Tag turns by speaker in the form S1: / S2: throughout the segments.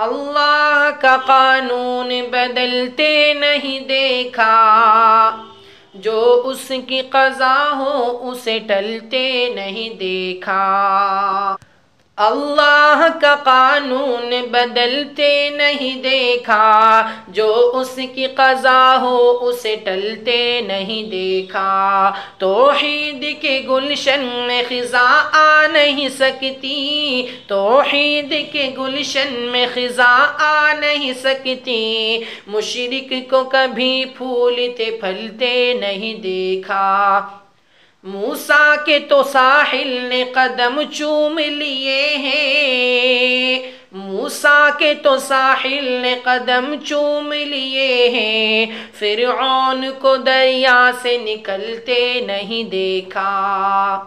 S1: اللہ کا قانون بدلتے نہیں دیکھا۔ جو اس کی قضا ہو، اسے ٹلتے نہیں دیکھا۔ اللہ کا قانون بدلتے نہیں دیکھا۔ جو اس کی قضا ہو، اسے ٹلتے نہیں دیکھا۔ توحید کے گلشن میں خزاں آ نہیں سکتی۔ توحید کے گلشن میں خزاں آ نہیں سکتی۔ مشرق کو کبھی پھولتے پھلتے نہیں دیکھا۔ موسا کے تو ساحل نے قدم چوم لیے ہیں۔ موسا کے تو ساحل نے قدم چوم لیے ہیں۔ فرعون کو دریا سے نکلتے نہیں دیکھا۔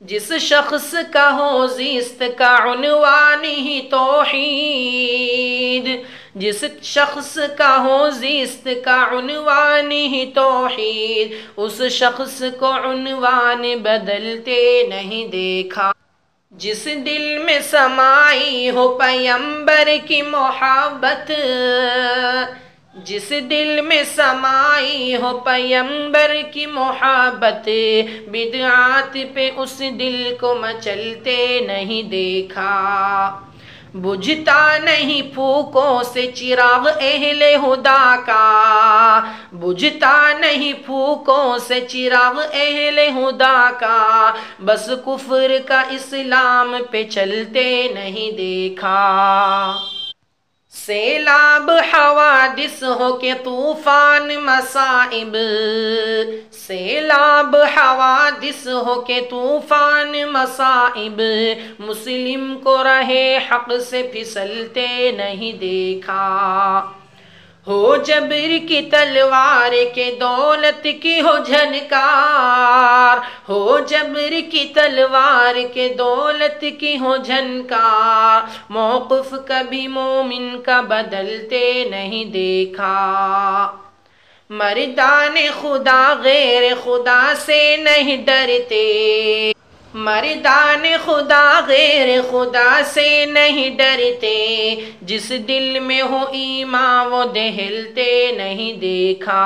S1: جس شخص کا ہو زیست کا عنوان ہی توحید۔ جس شخص کا ہو زیست کا عنوان ہی توحید، اس شخص کو عنوان بدلتے نہیں دیکھا۔ جس دل میں سمائی ہو پیمبر کی محبت، جس دل میں سمائی ہو پیمبر کی محبت، بدعات پہ اس دل کو مچلتے نہیں دیکھا۔ بجھتا نہیں پھوکوں سے چراغ اہل خدا کا۔ بجھتا نہیں پھوکوں سے چراغ اہل خدا کا۔ بس کفر کا اسلام پہ چلتے نہیں دیکھا۔ سیلاب حوادث ہو کے طوفان مصائب۔ سیلاب حوادث ہو کے طوفان مصائب۔ مسلم کو رہے حق سے پھسلتے نہیں دیکھا۔ ہو جبر کی تلوار کے دولت کی ہو جھنکار ہو جبر کی تلوار کے دولت کی ہو جھنکار موقف کبھی مومن کا بدلتے نہیں دیکھا۔ مردان خدا غیر خدا سے نہیں ڈرتے۔ مردان خدا غیر خدا سے نہیں ڈرتے۔ جس دل میں ہو ایمان وہ دہلتے نہیں دیکھا۔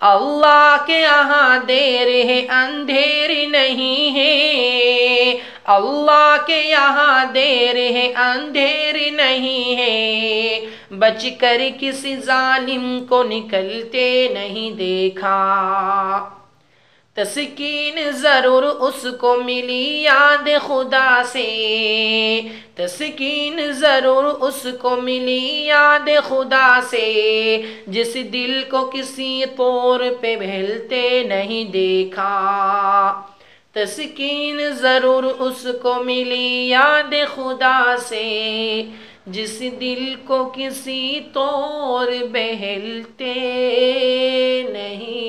S1: اللہ کے یہاں دیر ہے اندھیر نہیں ہے۔ اللہ کے یہاں دیر ہے اندھیر نہیں ہے۔ بچ کر کسی ظالم کو نکلتے نہیں دیکھا۔ تسکین ضرور اس کو ملی یاد خدا سے۔ تسکین ضرور اس کو ملی یاد خدا سے۔ جس دل کو کسی طور پہ بہلتے نہیں دیکھا۔ تسکین ضرور اس کو ملی یاد خدا سے۔ جس دل کو کسی طور بہلتے نہیں